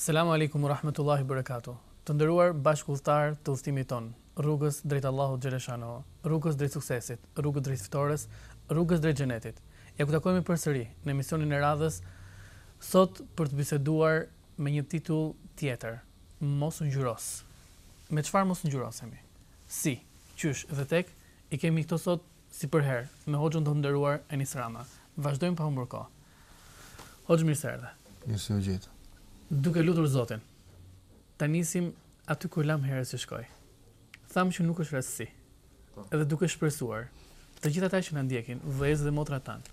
Selamu Alejkum Urahmetullahi Berekatuhu Të nderuar bashkëudhëtarë të udhëtimit tonë, rrugës drejt Allahut Xheleshanohu, rrugës drejt suksesit, rrugë drejt fitores, rrugës drejt Xhenetit. Ja ku takohemi përsëri në emisionin e radhës sot për të biseduar me një titull tjetër, Mos u ngjyros. Me çfarë mos ngjyrosemi? Si, qysh dhe tek, i kemi këto sot Si përherë, me Hoxhën tonë të nderuar Enis Rama. Vazhdojmë pa humbur kohë. Hoxhë mirë se erdhe. Mirë se u gjeta. Duke lutur Zotin, ta nisim aty ku lamë herën që shkoi. Thamë që nuk është rastësi. Po. Edhe duke shpresuar të gjithë ata që na ndjekin, vëllezërit dhe motrat tanë,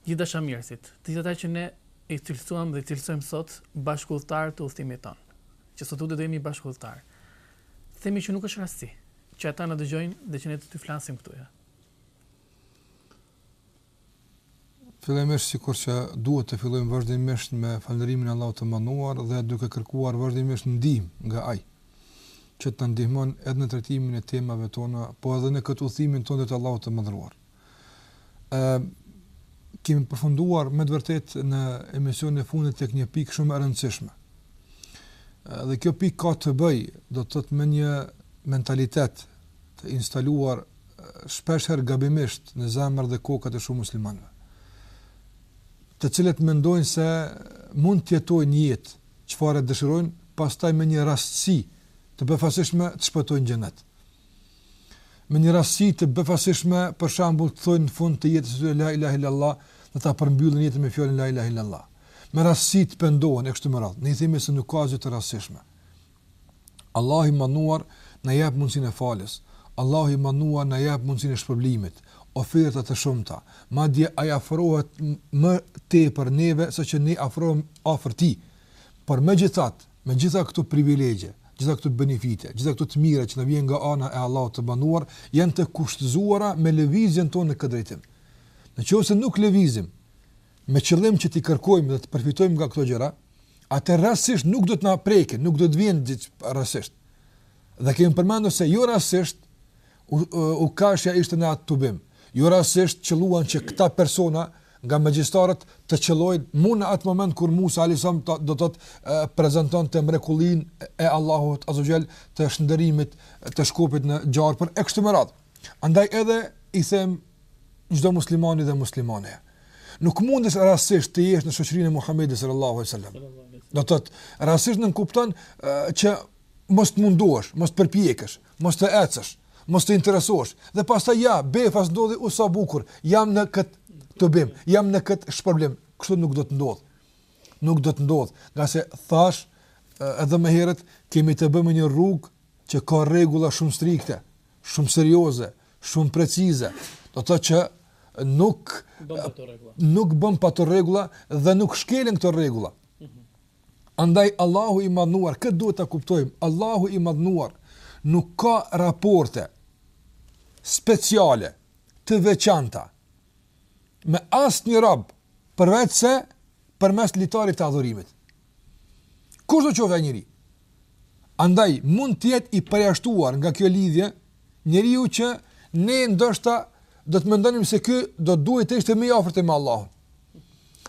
të gjithë dashamirësit, të gjithë ata që ne i cilësuam dhe i cilësojmë sot bashkëudhëtarë të udhëtimit tonë, që sot do të jemi bashkëudhëtarë. Themi që nuk është rastësi. Që ata na dëgjojnë dhe që ne të dy flasim këtu ja. Fillimisht sikur që duhet të fillojmë vazhdimisht me falënderimin e Allahut të Madhëruar dhe duke kërkuar vazhdimisht ndihmë nga Ai që të na ndihmon edhe në trajtimin e temave tona, po edhe në këtë udhëtimin tonë drejt Allahut të Madhëruar. Ëm kemi përfunduar me të vërtetë në emisionin e fundit tek një pikë shumë e rëndësishme. Dhe kjo pikë ka të bëjë, do të thotë me një mentalitet të instaluar shpesh herë gabimisht në zemrat dhe kokat e shumë muslimanëve. Të cilët mendojnë se mund të jetojnë një jetë çfarë dëshirojnë, pastaj me një rastësi të befasishme të shpëtojnë në xhenet. me një rastësi të befasishme, për shembull, të thonë në fund të jetës së tyre la ilaha illallah, do ta përmbyllin jetën me fjalën la ilaha illallah. Me rastësi të pendohen e kështu me radhë. Ne i themi se nuk ka gjë të rastësishme. Allahu i madhëruar na jep mundësinë e faljes. Allahu i madhëruar na jep mundësinë e shpërblimit, oferta të shumta. Madje ai afrohet më tepër neve se që ne afrohem afër tij. Por megjithatë, Megjithatë këto privilegje, gjitha këto benefite, gjitha këto të mira që na vijnë nga ana e Allahut të Madhëruar, janë të kushtëzuara me lëvizjen tonë në këtë drejtim. Në qoftë se nuk lëvizim me qëllim që t'i kërkojmë dhe të përfitojmë nga këto gjëra, atëherë rastësisht nuk do të na prekin, nuk do të vjen rastësisht. Dhe kemi përmendur se jo rastësisht Ukashja ishte në atë tubim. Jo rastësisht qëlluan që këta persona nga magjistarët të qëllojnë mu në atë moment kur Musa alayhis salam do të prezantonte mrekullinë e Allahut azza xhel të shndërrimit të shkopit në gjarpër e kështu me radhë. Andaj edhe i them çdo muslimani dhe muslimane. Nuk mundesh rastësisht të jesh në shoqërinë e Muhamedit sallallahu alaihi wasallam. Do të thotë rastësisht nënkupton që mos të mundohesh, mos të përpiqesh. Mos të ecësh, mos të interesohesh. Dhe pastaj ja, befas ndodhi u sa bukur, jam në kët tubim, jam në kët shpërblim. Kështu nuk do të ndodh. Nuk do të ndodh, ngase thash edhe më herët kemi të bëjmë me një rrugë që ka rregulla shumë strikte, shumë serioze, shumë precize. Do të thotë që nuk nuk bën pa ato rregulla dhe nuk shkelen këto rregulla. Andaj Allahu i Madhënuar, këtë duhet ta kuptojmë, Allahu i Madhënuar nuk ka raporte speciale, të veçanta me asnjë rob përveçse përmes litarit të adhurimit. Kushdo qoftë ai njeri. Andaj mund të jetë i përjashtuar nga kjo lidhje njeriu që ne ndoshta do të mendonim se ky do duhej të ishte më i afërti me Allahun.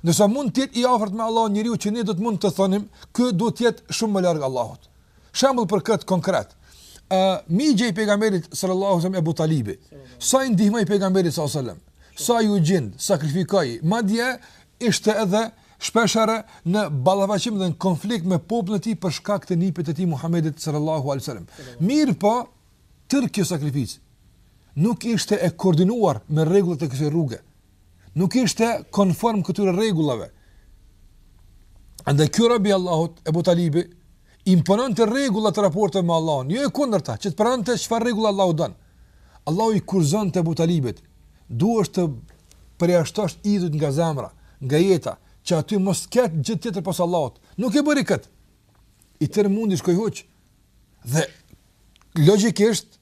Ndërsa mund të jetë i afërt me Allahun njeriu që ne do të mund të thonim, ky duhet të jetë shumë më larg Allahut. Shembull për këtë konkret. Ë uh, mixha i pejgamberit sallallahu alajhi wasallam Abu Talibi. Sa i ndihmoi pejgamberit sallallahu alajhi wasallam? Sa iu gjend, sakrifikoi. Madje ishte edhe shpeshherë në ballafaqim dhe në konflikt me popullin e tij për shkak të nipit të tij Muhamedit sallallahu alajhi wasallam. Mirëpo, tërë kjo sakrificë nuk ishte e koordinuar me rregullat e kësaj rruge. nuk ishte konform këtyre rregullave. Andaj ky rob i Allahut Ebu Talibi impononte rregulla të raporteve me Allahun, jo e kundërta, që të pranonte çfarë rregulle Allahu don. Allahu i kërkonte Ebu Talibit, duhet të përjashtosh idhujt nga zemra, nga jeta, që aty mos ketë gjë tjetër pos Allahut. Nuk e bëri këtë. I tërë mundi shkoi huq. Dhe, logjikisht,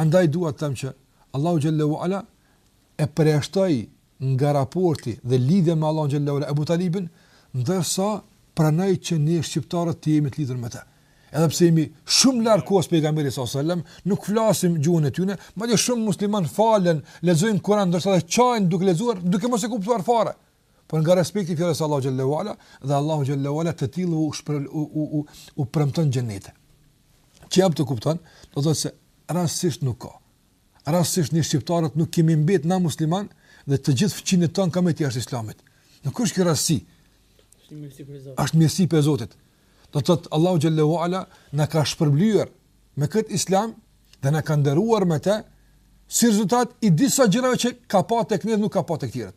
Andaj dua të them që Allahu xhalla ue ala e përjashtoi nga raporti dhe lidhja me Allahun xhalla ue ala Abu Talibin, ndërsa pranoi që ne shqiptarët të jemi të lidhur me të. Edhe pse jemi shumë larg kohës pejgamberit sallallahu alajhi wasallam, nuk flasim gjuhën e tyre, madje shumë muslimanë falen, lexojnë Kur'an ndërsa ata qajnë duke lexuar, duke mos e kuptuar fare. por nga respekti i fjalës së Allahu xhallahu ala dhe Allahu xhallahu ala të tillëve u shpër, u u u, u premton xhenete. Që jep të kupton, do të thotë se rastësisht nuk ka. Rastësisht ne shqiptarët nuk kemi mbet na musliman dhe të gjithë fqinjët tonë kanë mbetur jashtë islamit. Nuk është kjo rastësi. Është mirësi prej Zotit. Është mirësi prej Zotit. Do të thotë Allahu xhallahu ala na ka shpërblyer me kët islam dhe na ka nderuar me të si rezultat i disa gjërave që ka pa tek ne nuk ka pa tek tjerët.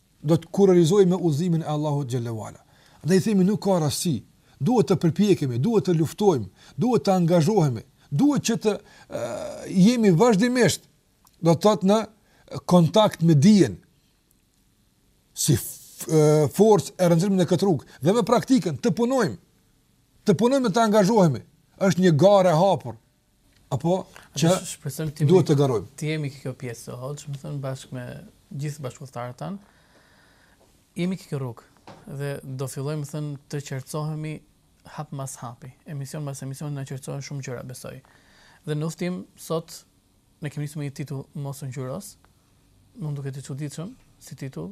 do të kurorëzohemi me udhëzimin e Allahut xhalla uala. Dhe i themi nuk ka rastësi, duhet të përpiqemi, duhet të luftojmë, duhet të angazhohemi, duhet që të e, jemi vazhdimisht do të thotë në kontakt me dijen si forcë e rëndësishme në këtë rrugë dhe me praktikën të punojmë, të punojmë të angazhohemi. Është një garë e hapur, apo që shpresojmë, duhet të garojmë. Të jemi te kjo pjesë të hoxh, domethënë bashkë me gjithë bashkudhëtarët tanë. Jemi te kjo rrugë dhe do fillojmë domethënë të qartësohemi hap mas hapi. Emision mas emision na qartësohen shumë gjëra besoj. Dhe në udhëtim sot ne kemi nisur me një titull mos u ngjyros, Mund të duket i çuditshëm si titull,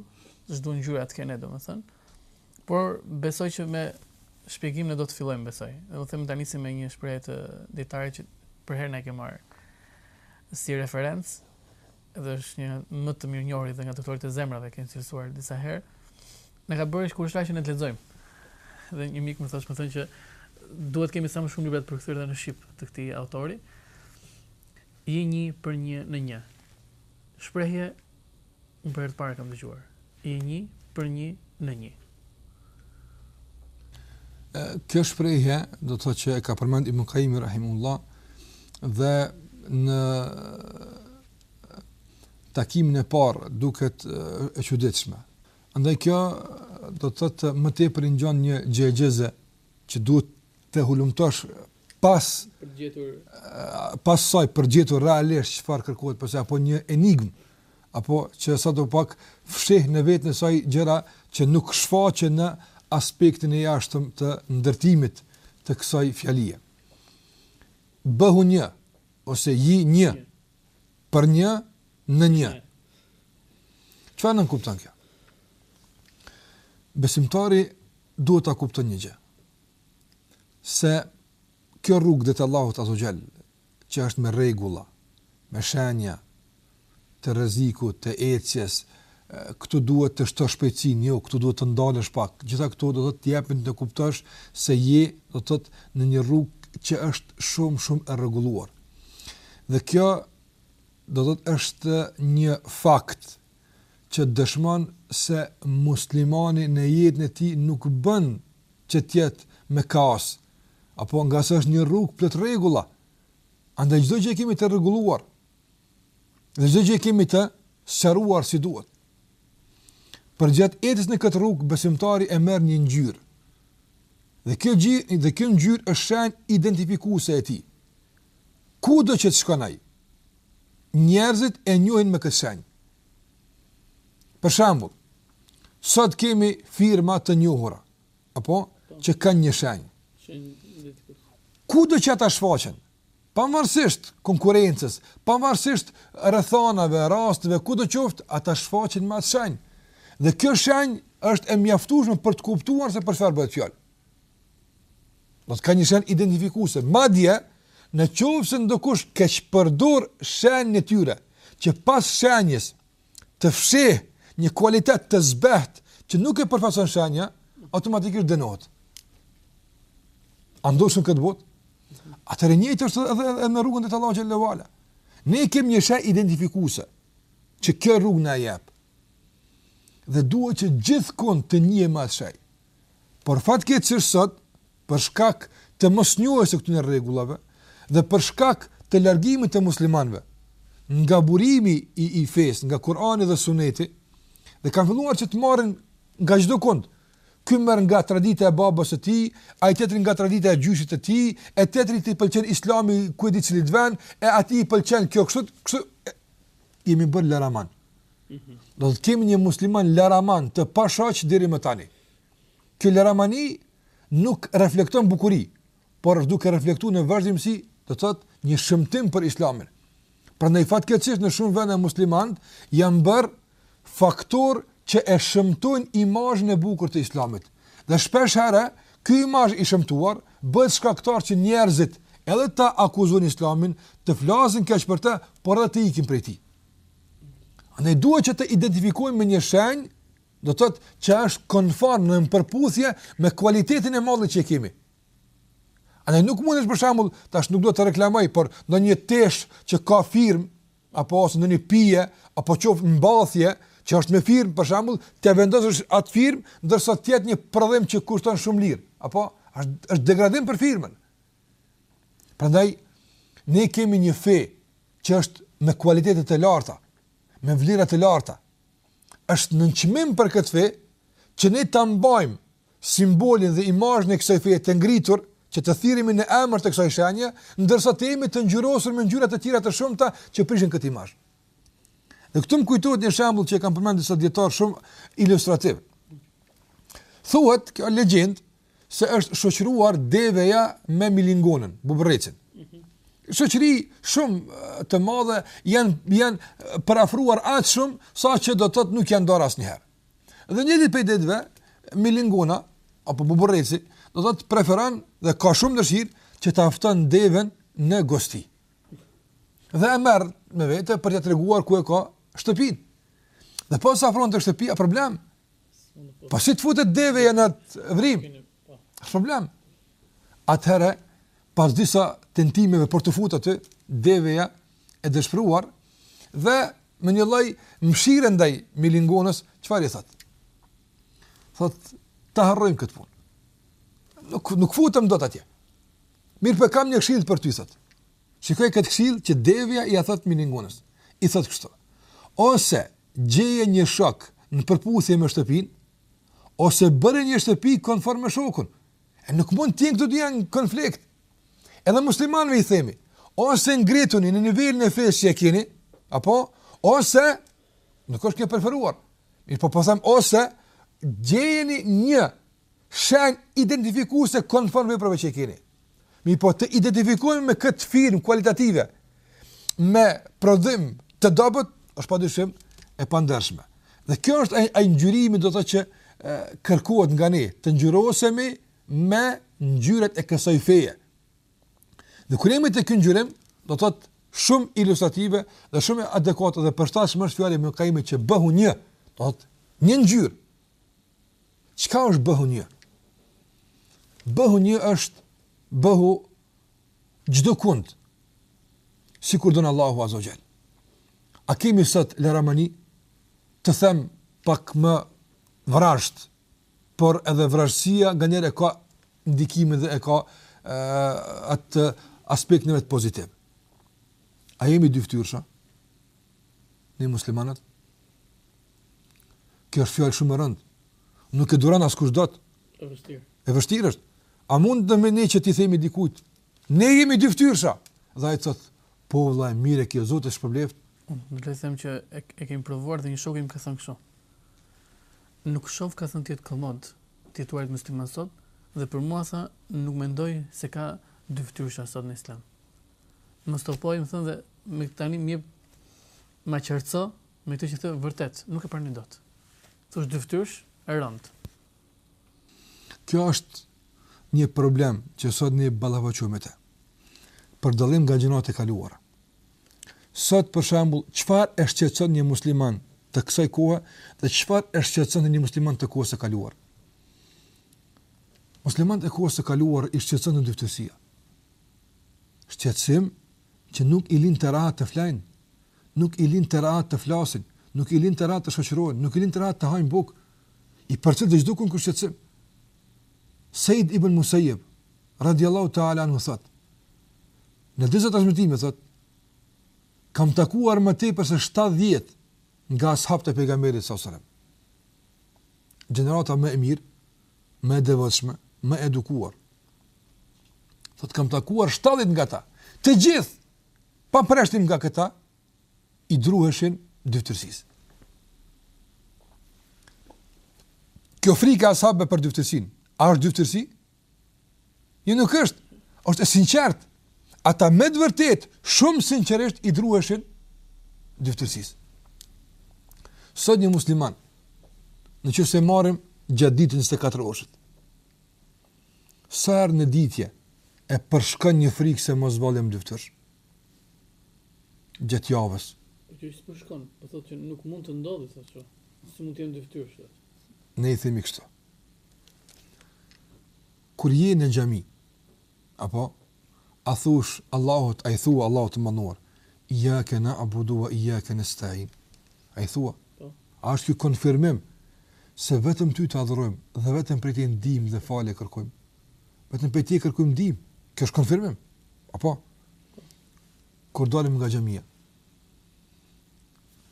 çdo ngjyrë të ketë domethënie. Por besoj që me shpjegimin e do të fillojmë besoj. Dhe do të them ta nisim me një shprehje të dijetarit që përherë e kemi marrë si referencë dhe është një më të mirënjohur dhe nga doktorët e zemrave, e kemi cilësuar disa herë. Na ka bërë kureshtarë që ta lexojmë. Dhe një mik më thoshte domethënë që duhet të kemi sa më shumë libra të përkthyer në shqip të këtij autori. Ji një për një në një. Shprehje unë për herë të parë e kam dëgjuar. Ji një për një në një. Kjo shprehje do të thotë që e ka përmend Ibn Qayyim rahimehullah dhe në takimin e parë duket e çuditshme. Andaj kjo do të thotë më tepër i ngjan një gjëegjëze që duhet të hulumtosh pas përgjetur pas saj për të gjetur realisht çfarë kërkohet me të apo një enigmë apo që sado pak fsheh në veten e saj gjëra që nuk shfaqen në aspektin e jashtëm të ndërtimit të kësaj fjalie. Bëhu një ose ji një për një në një. Çfarë nënkupton kjo? Besimtari duhet ta kupton një gjë. se kjo rrugë drejt Allahut Azze ue Xhel, që është me rregulla, me shenja të rrezikut, të ecjes, këtu duhet të shtosh shpejtësinë, jo, këtu duhet të ndalësh pak, gjitha këto do të thotë të japin të kuptosh se je do të thotë në një rrugë që është shumë, shumë e rregulluar. Dhe kjo do të thotë është një fakt që dëshmon se muslimani në jetën e tij nuk bën që të jetë me kaos, apo ngase është një rrugë plot rregulla. Andaj çdo gjë e kemi të rregulluar. Dhe çdo gjë e kemi të sqaruar si duhet. Përgjatë ecjes në këtë rrugë besimtari e merr një ngjyrë. Dhe kjo ngjyrë, dhe kjo ngjyrë është shenjë identifikuese e tij. Kudo që të shkon ai, njerëzit e njohin me këtë shenjë. Për shembull, sot kemi firma të njohura, apo që kanë një shenjë. Kudo që ata shfaqen, pavarësisht konkurrencës, pavarësisht rrethanave, rasteve, kudo qoftë, ata shfaqen me atë shenjë. Dhe kjo shenjë është e mjaftueshme për të kuptuar se për çfarë bëhet fjalë. Do të ka një shenjë identifikuese. Madje, në qoftë se ndokush keqpërdor shenjën e tyre, që pas shenjës të fsheh një kualitet të zbeht që nuk e përfaqëson shenja, automatikisht dënohet. A ndodh në këtë botë? Atëherë e njëjtë është edhe, edhe, edhe në rrugën drejt Allahut xhele ue ala. Ne kem një shenjë identifikuese që kjo rrugë na jep. Dhe duhet që gjithkund të njihet me atë shenjë. Por fatkeqësisht sot, për shkak të mosnjohjes së këtyre rregullave dhe për shkak të largimit të muslimanëve nga burimi i i fesë, nga Kurani dhe Suneti, dhe kanë filluar që të marrin nga çdokund. Ky merr nga tradita e babës së tij, ai tjetri nga tradita e gjyshit të tij, e tjetri i pëlqen Islami ku e di cilit vend, e atij i pëlqen kjo kështu, kështu jemi bërë laraman. Do të kemi një musliman laraman të pashoq deri më tani. Kjo laramani nuk reflekton bukuri, por është duke reflektu në vazhdimësi, do të thotë, një shëmtim për islamin. Prandaj fatkeqësisht në shumë vende muslimanët, janë bërë faktorë që e shëmtojnë imazhin e bukur të islamit. Dhe shpeshherë, ky imazh i shëmtuar, bëhet shkaktar që njerëzit edhe ta akuzojnë islamin, të flasin keq për të, por edhe të ikin prej tij. Ne duhet që të identifikohemi me një shenjë, do të thotë që është konform në përputhje me kualitetin e mallit që kemi. A ne nuk mundesh për shembull, tash nuk do të reklamoj, por ndonjë teshë që ka firmë apo ndonjë pije apo qoftë mbathje që është me firmë për shembull, t'ia vendosësh atë firmë ndërsa të jetë një prodhim që kushton shumë lirë, apo është degradim për firmën. Prandaj ne kemi një fe që është me kualitete të larta, me vlera të larta. Është nënçmim për këtë fe që ne ta mbajmë simbolin dhe imazhin e kësaj feje të ngritur, që të thirremi në emër të kësaj shenje, ndërsa të jemi të ngjyrosur me ngjyra të tjera të shumta që prishin këtë imazh. Dhe këtu më kujtohet një shembull që e kanë përmendur disa dijetarë shumë ilustrativ. Thuhet kjo legjendë se është shoqëruar deveja me milingonën, buburrecin. Shoqëri shumë të madhe janë janë përafruar aq shumë saqë do të thotë nuk janë da asnjëherë. Dhe një ditë prej ditëve milingona apo buburreci do të thotë preferon dhe ka shumë dëshirë që ta fton devenë në gosti. Dhe e merr me vete për t'ia treguar ku e ka shtëpinë. Dhe posa afrohet te shtëpia problem, Po si të futet deveja në atë vrimë? Problem. Atëherë, pas disa tentimeve për t'u futur aty, deveja e dëshpëruar dhe me një lloj mëshire ndaj Milingonës, çfarë i thotë? Thotë, ta harrojmë këtë punë. Nuk, nuk futem dot atje. Mirëpo e kam një këshillë për ty, thotë. Shikoje këtë këshillë që deveja ia thotë milingonës. I thotë kështu, Ose gjeje një shok në përputhje me shtëpinë, ose bëje një shtëpi konform me shokun. E nuk mund të jenë këto dy në konflikt. Edhe muslimanëve i themi, ose ngrituni në nivelin e fesë që e keni, apo ose Nuk është kjo e preferuar. Mirëpo po them ose gjeni një shenjë identifikuese konform veprave që i keni. Mirëpo të identifikohemi me këtë firmë kualitative me prodhim të dobët është pa dyshim e pandershme. Dhe kjo është ai ngjyrimi do të thotë që kërkohet nga ne, të ngjyrosemi me ngjyrat e kësaj feje. Dhe kur jemi te ky ngjyrim, do të thotë shumë ilustrative dhe shumë adekuate dhe përshtatshme është fjala e Ibn Kajimit që bëhu një, do të thotë një ngjyrë. Çka është bëhu një? Bëhu një është bëhu çdo kund. Sikur don Allahu azze ue xhel. A kemi sot laramani të them pak më vrazhd por edhe vrazhdësia nganjëherë e ka ndikimin dhe e ka atë aspektin e vet pozitiv. A jemi dyftyrsha? Ne muslimanët? Kjo është fjalë shumë e rëndë. Nuk e duron askush dot. E vështirë. E vështirë është. A mundet me ne që t'i themi dikujt, Ne jemi dyftyrsha. Dhe ai thotë, po vëlla, mirë e ke, Zoti të shpërbleftë. Unë do të them që e, e kemi provuar dhe një shok më ka thënë kështu. Nuk shoh ka thënë ti je komod t'i thuash musliman sot dhe për mua tha nuk mendoj se ka dyftyrsha sot në islam. Më stopoi më thënë dhe me tani më jep ma qartëso me këtë që thë vërtet, nuk e pranoj dot. Të thush dyftyrsh, e rëndë. Kjo është një problem që sot ne ballafaqohemi me të. Për dallim nga gjeneratat e kaluara. Sot për shembull, çfarë e shqetëson një musliman të kësaj kohe dhe çfarë e shqetëson një musliman të kohës së kaluar? Muslimanët e kohës së kaluar i shqetësonte dyftyrësia. Shqetësim që nuk i linte rahat të flejnë, nuk i linte rahat të flasin, nuk i linte rahat të shoqërohen, nuk i linte rahat të hajnë bukë, i përcjell dhe çdo kund ky shqetësim. Sejd ibn Musayyib radhiyallahu ta'ala anhu thot në disa transmetime thot kam takuar më tepër se 70 nga ashabët e pejgamberit sallallahu alajhi wasallam. Gjenerata më e mirë, më e devotshme, më e edukuar. Thot kam takuar 70 nga ta. Të gjithë pa përshtim nga këta i druheshin dyfytyrësisë. Kjo frika e ashabëve për dyfytyrësinë, a është dyfytyrësi? Jo, nuk është, është e sinqertë. Ata me të vërtetë, shumë sinqerisht i druheshin dyfytyrësisë. Sot një musliman, në qoftë se marrim gjatë ditën 24 orëshit, sa herë në ditë e përshkon një frikë se mos vallë jam dyfytyrësh, gjatë javës. Për që s'e përshkon, po thotë që nuk mund të ndodhi thotë kështu. Si mund të jem dyfytyrësh thotë. Ne i themi kështu. Kur je në xhami, apo a i thua Allahut, a i thua Allahut të madhëruar. Ijjake na'budu wa ijjake nestain. A i thua? Po. A është ky konfirmim se vetëm ty të adhurojmë dhe vetëm prej teje ndihmë dhe falje kërkojmë? vetëm prej tij kërkojmë ndihmë. Kjo është konfirmim. Apo kur dalim nga xhamia.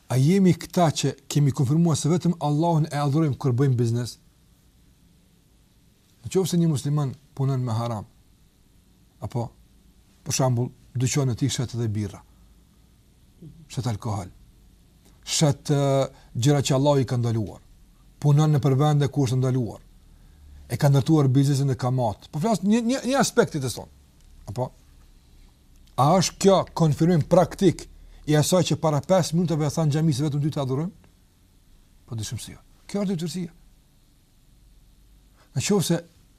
A jemi këta që kemi konfirmuar se vetëm Allahun e adhurojmë kur bëjmë biznes? Në qofë se një musliman punën me haram, apo për shembull, dyqanin e tij shet edhe birra. Shet alkohol. Shet gjëra që Allahu i ka ndaluar. Punon nëpër vende ku është e ndaluar. E ka ndërtuar biznesin me kamatë. Po flas një një një aspekt të saj. Apo a është kjo konfirmim praktik i asaj që para 5 minutave tha në xhami se vetëm ty të adhurojmë? Pa dyshim se jo. Kjo është dyfytyrësia. Në qoftë se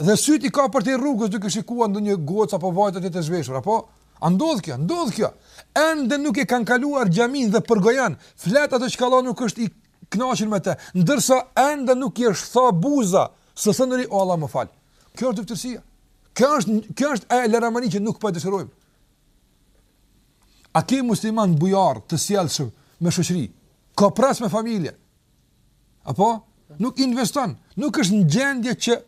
Dhe sytë i ka përtej rrugës duke shikuar ndonjë gocë apo vajzë tjetër të zhveshur, apo? A ndodh kjo? Ndodh kjo. Ende nuk e kanë kaluar xhaminë dhe përgojon, flet atë që Allahu nuk është i kënaqur me te, ndërsa ende nuk i është tha buza, së thënuri, o Allah më fal. Kjo është dyfytyrësia. Kjo është, kjo është ajo laramani që nuk po e dëshirojmë. A ke musliman bujar të sjellshëm me shoqëri, koprrac me familje? Apo? Nuk investon, nuk është në gjendje që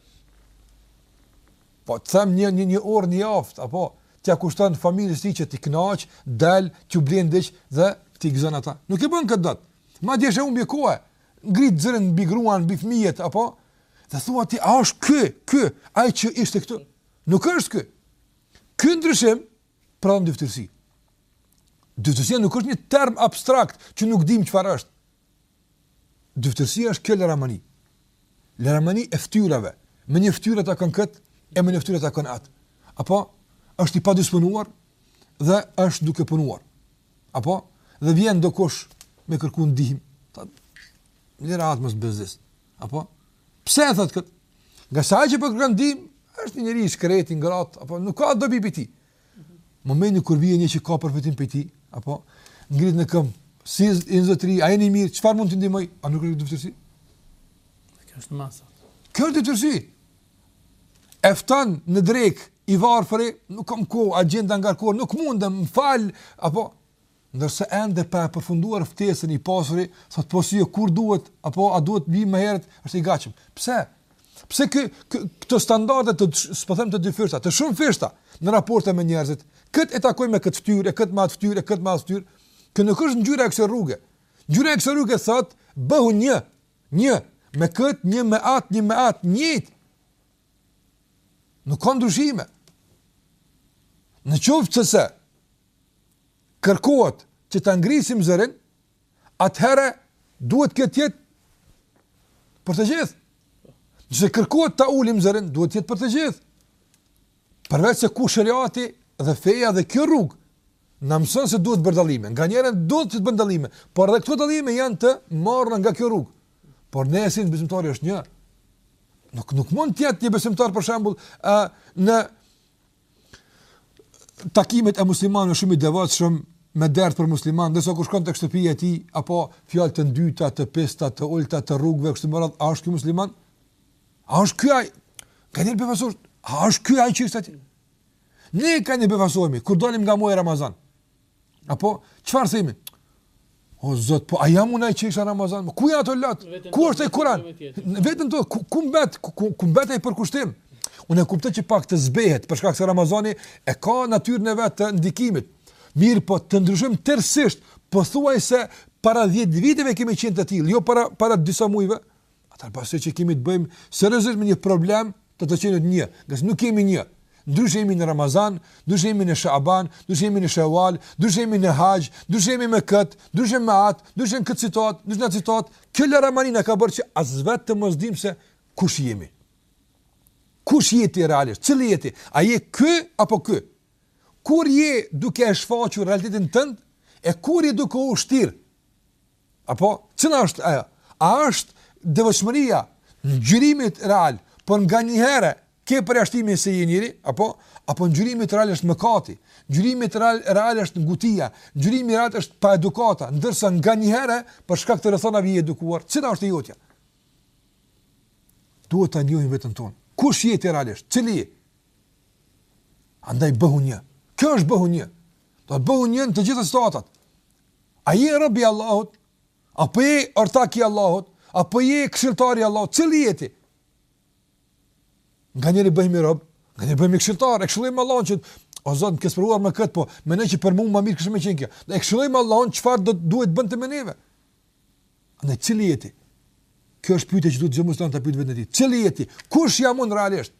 po të them një një një orë në javë, apo t'ia kushton familjes së tij që t'i kënaq, dal, t'u blen diç dhe t'i gëzon ata. Nuk e bën këtë dot. Madje është humbje kohe. Ngrit zërin mbi gruan, mbi fëmijët, apo dhe thua ti a është ky, ky, ai që ishte këtu. Nuk është ky. Ky ndryshim prodhon dyfytyrësi. Dyfytyrësia nuk është një term abstrakt që nuk dimë çfarë është. Dyftyrësia është kjo laramani. Laramani e ftyrave. Me një ftyrë takon kët e me një ftyrë takon atë. Apo është i padisponuar dhe është duke punuar. Apo dhe vjen dokush me kërku ndihmë. Lëre, apo, mos bezdis. Apo pse e thot kët? Nga ajo që po kërkon ndihmë, është një njeri i shkretë, i ngratë, apo nuk ka dobi prej tij. Momenti kur vjen një që ka përfitim prej tij, apo ngrit në këmbë, si je zotri, a jeni mirë, çfarë mund të ndihmoj? A nuk është dëftësi? Kjo është maska. Kjo është dëftësi. E fton në drekë i varfëri, nuk kam kohë, agjenda ngarkuar, nuk mundem, më fal, apo ndërsa ende pa e përfunduar ftesën i pasuri thotë po si jo kur duhet apo a duhet të vijmë më herët është i gatshëm pse pse ky këto standarde të s'po them të dyfishta të shumëfishta në raporte me njerëzit kët e takoj me kët fytyrë e kët me atë fytyrë e kët me atë fytyrë kjo nuk është ngjyra e kësaj rruge ngjyra e kësaj rruge thotë bëhu një një me kët një me atë një me atë njëjtë nuk ka ndryshime në qoftë se kërkohet që ta ngrisim zërin, atëherë duhet të jetë për të gjithë. Nëse kërkohet ta ulim zërin, duhet të jetë për të gjithë. Përveç se ku shëriati dhe feja dhe kjo rrugë, na mëson se duhet bërë dallime. Nganjëherë duhet që të bëjmë dallime, por edhe këto dallime janë të marra nga kjo rrugë. Por në esencë besimtari është një. Nuk, nuk mund të jetë një besimtar për shembull a, në takimet e muslimanëve shumë i devotshëm me dert për musliman, ndërsa kur shkon tek shtëpia e tij apo fjalë të ndyta, të pista, të ulta të rrugëve kështu me radhë, a është ky musliman? A është ky ai? Kanjëherë befasohesh, a është ky ai që ishte aty? Ne kanjëherë befasohemi kur dalim nga muaj Ramazan. Apo, çfarë themi? O Zot, po a jam unë ai që isha Ramazan? Ku janë ato lot? Ku është ai Kur'an? Vetëm to, ku, ku mbet, ku, ku, ku mbet ai përkushtim? Unë e kuptoj që pak të zbehet, për shkak se Ramazani e ka natyrën e vet të ndikimit. Mirëpo të ndryshojmë tërësisht, po thua se para 10 viteve kemi qenë të tillë, jo para para disa muajve. Atëherë pasi që kemi të bëjmë seriozisht me një problem të të qenit një, nëse nuk jemi një, ndryshe jemi në Ramazan, ndryshe jemi në Shaban, ndryshe jemi në Shawal, ndryshe jemi në Hajj, ndryshe jemi me kët, ndryshe me at, ndryshe në këtë situatë, ndryshe në atë situatë, kjo laramani na ka bërë që as vetë të mos dimë se kush jemi. Kush je ti realisht? Cili je ti? A je ky apo ky? Kur je duke e shfaqur realitetin tënd? E kur je duke u shtir? Apo, cila është ajo? A është devotshmëria ngjyrimi yt real, por nganjëherë, ke përjashtimin se i njëri, apo, apo ngjyrimi yt real është mëkati, ngjyrimi yt real, real është ngutia, ngjyrimi yt real është paedukata, ndërsa nganjëherë, për shkak të rrethanave je i edukuar, cila është e jotja? Duhet të njohim veten tonë. Kush je ti realisht? Cili je ti? Andaj bëhu një. Kjo është bëhu një. Do të bëhu një në të gjitha situatat. A je rob i Allahut? Apo je ortak i Allahut? Apo je këshilltar i Allahut? Cili je ti? Nganjëherë bëhemi rob, nganjëherë bëhemi këshilltar, e këshillojmë Allahun që o Zot, më ke sprovuar me këtë, po mendoj që për mua më mirë kish me qenë kjo. Ne e këshillojmë Allahun çfarë do duhet bënte me neve. Andaj cili je ti? Kjo është pyetja që duhet çdo musliman ta pyet veten e tij. Cili je ti? Kush jam unë realisht?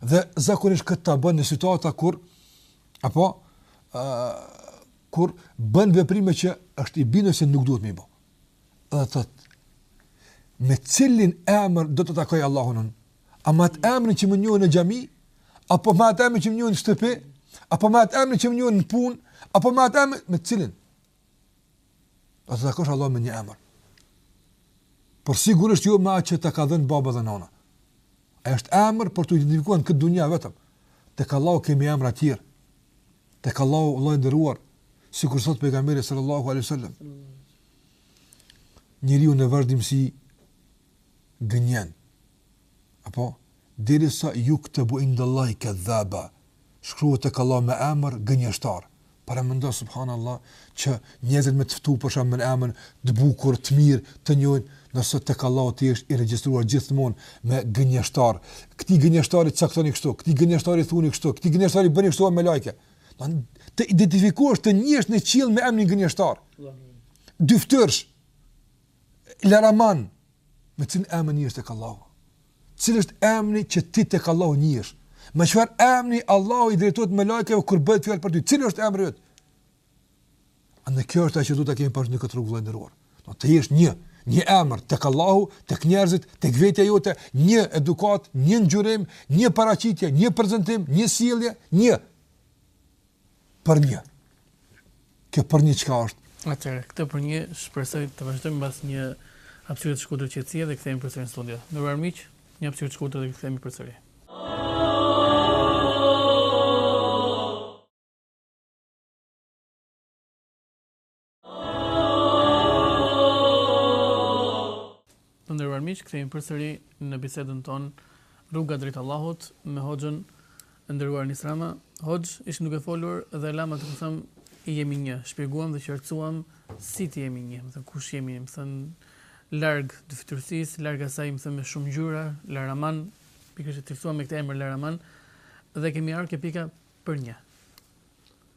Dhe zakonisht këtë ta bën në situata kur apo ë kur bën veprime që është i bindur se nuk duhet me i bo. Dhe thotë me cilin emër do ta takoj Allahun unë? A me atë emrin që më njohin në xhami? Apo me atë emrin që më njohin në shtëpi? Apo me atë emrin që më njohin në punë? Apo me atë emrin? Me cilin? Do ta takosh Allahun me një emër. Por sigurisht jo me atë që ta ka dhënë baba dhe nana. Ai është emër për t'u identifikuar në këtë dunja vetëm. Tek Allahu kemi emra tjerë. Tek Allahu vëlla i nderuar. Sikur thotë pejgamberi sallallahu alejhi ve selem. Njeriu në vazhdimësi gënjen. apo derisa juktebu indallahi kedhaba shkruhet tek Allahu me emër gënjeshtar paramendo subhanallah që njerëzit me të ftu për shembull me një emër të bukur të mirë të njohin nëse tek Allahu të jesh i regjistruar gjithmonë me gënjeshtar këtij gënjeshtari caktoni kështu këtij gënjeshtari thuni kështu këtij gënjeshtari bëni kështu melaike të identifikohesh të njihesh në qiell me emrin gënjeshtar dyftyrsh Laraman, me cilin emër njihesh tek Allahu? Cili është emri që ti tek Allahu njihesh? Me çfarë emri Allahu i drejtohet melaikeve kur bëhet fjalë për ty? Cili është emri yt? Andaj kjo është ajo që duhet ta kemi parasysh në këtë rrugë vëlla i nderuar. Të jesh një, një emër tek Allahu, tek njerëzit, tek vetja jote, një edukatë, një ngjyrim, një paraqitje, një prezentim, një sjellje, një. për një. Kjo për një çka është? Atëherë, këtë për një shpresoj të vazhdojmë mbas një hapësire të shkurtër qetësie dhe kthehemi përsëri në studio. Nderuar miq, një hapësirë të shkurtër dhe kthehemi përsëri. Të nderuar miq, kthehemi përsëri në bisedën tonë Rruga drejt Allahut me Hoxhën e nderuar Enis Rama. Hoxhë, ishim duke folur dhe e lamë te tema jemi një. Shpjeguam dhe qartësuam si të jemi një, me thënë kush jemi, me thënë larg dyfytyrësisë, larg asaj me thënë me shumë ngjyra, Laraman, pikërisht e cilësuam me këtë emër Laraman dhe kemi ardhur ke pika për çka.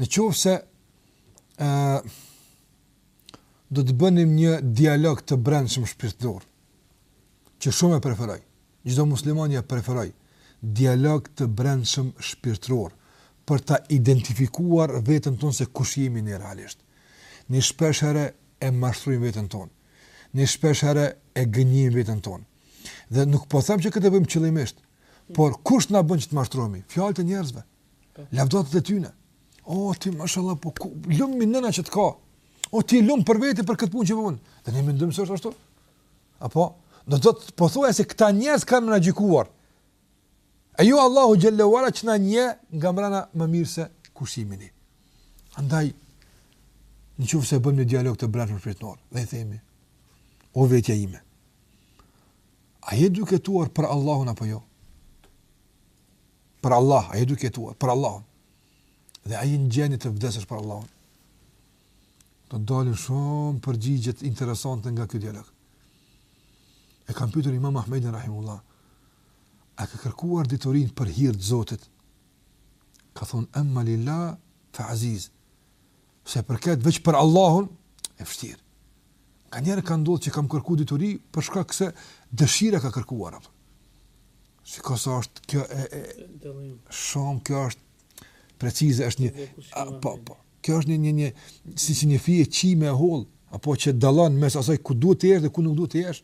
Në qoftë se do të bënim një dialog të brendshëm shpirtëror, që shumë e preferoj, çdo muslimani e preferoj, dialog të brendshëm shpirtëror, për ta identifikuar veten tonë se kush jemi ne realisht. Ne shpeshherë e mashtrojmë veten tonë, ne shpeshherë e gënjejmë veten tonë. Dhe nuk po them që këtë e bëjmë qëllimisht, por kush na bën që të mashtrohemi? Fjalët e njerëzve. Lavdatat e tyne. O, ti, mashallah, po, ku, lumja nëna që të ka. O, ti, lum për vete për këtë punë që po e bën. Po dhe ne mendojmë se është ashtu. Apo, do të të po thoja se këta njerëz kanë me na gjykuar. E jo Allahu xhele ve ala që na njeh nga mrena më mirë se kush jemi ne. Andaj, në qoftë se bëjmë një dialog të brendshëm shpirtëror, dhe i themi, o vetja ime, a je duke jetuar për Allahun apo jo? për Allah, a je duke jetuar, për Allahun. Dhe a je në gjendje të vdesësh për Allahun. Do të dalin shumë përgjigje interesante nga ky dialog. E kanë pytur imam Ahmedin rahimehullah, a ke kërkuar diturinë për hir të Zotit? Ka thonë, emma lil-lah fa aziz. Sa i përket veç për Allahun, e vështirë. Ka'njherë ka ndodhë që kam kërku dituri, për shkak se dëshira ka kërkuar. Apo. Si ka sa është kjo e... e shumë kjo është precize, është një... A, po, po. Kjo është një, një, një, si një fije qime e hollë, apo që dallon mes asaj ku duhet të jesh dhe ku nuk duhet të jesh.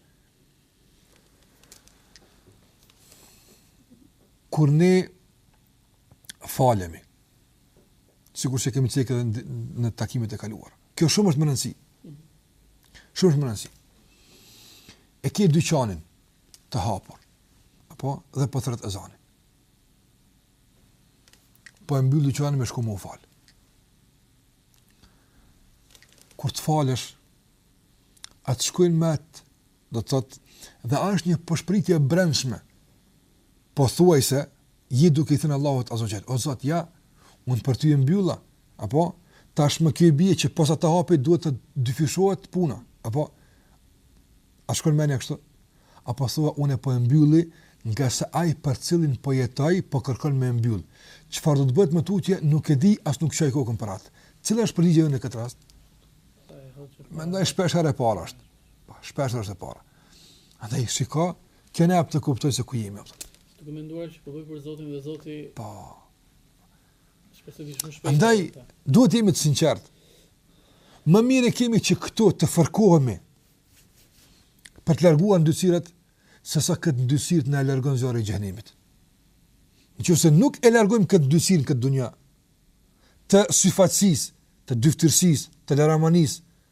Kur ne falemi. Sikur se kemi cekë edhe në takimet e kaluara. Kjo shumë është me rëndësi. Shumë është me rëndësi. E ke dyqanin të hapur. Apo? Dhe po thrret ezani. Po e mbyll dyqanin me shku me u falë. Kur të falesh, a të shkojnë mendtë do të thotë, dhe a është një përshpëritje e brendshme, po thuaj se, je duke i thënë Allahut Azze ve Xhel, o Zot, ja, unë për ty e mbylla, apo, tash kjo i bje që posa të hapi duhet të dyfishohet puna, apo, a shkon menja kështu, apo thua unë po e mbylli, nga se aj për cilin po jetoj, po kërkon me mbyll, çfarë do të bëhet më tutje, nuk e di, as nuk çaj kokën për atë, cila është përgjigjja në këtë rast? Mendoj shpesh e para është. Po, shpesh është e para. Andaj shiko, kjo na jep të kuptojmë se ku jemi atëherë. Të menduarit që po bëj për Zotin dhe Zoti. Po. Shpresoj të shumë shpejt. Andaj duhet të jemi të sinqertë. Më mirë e kemi që këtu të fërkohemi për të larguar ndyrësirat se sa këtë ndyrësirë të na e largon zjarri i xhehenemit. Në qoftë se nuk e largojmë këtë ndyrësirë në këtë dunja të syfaqësisë, të dyfytyrësisë, të laramanisë,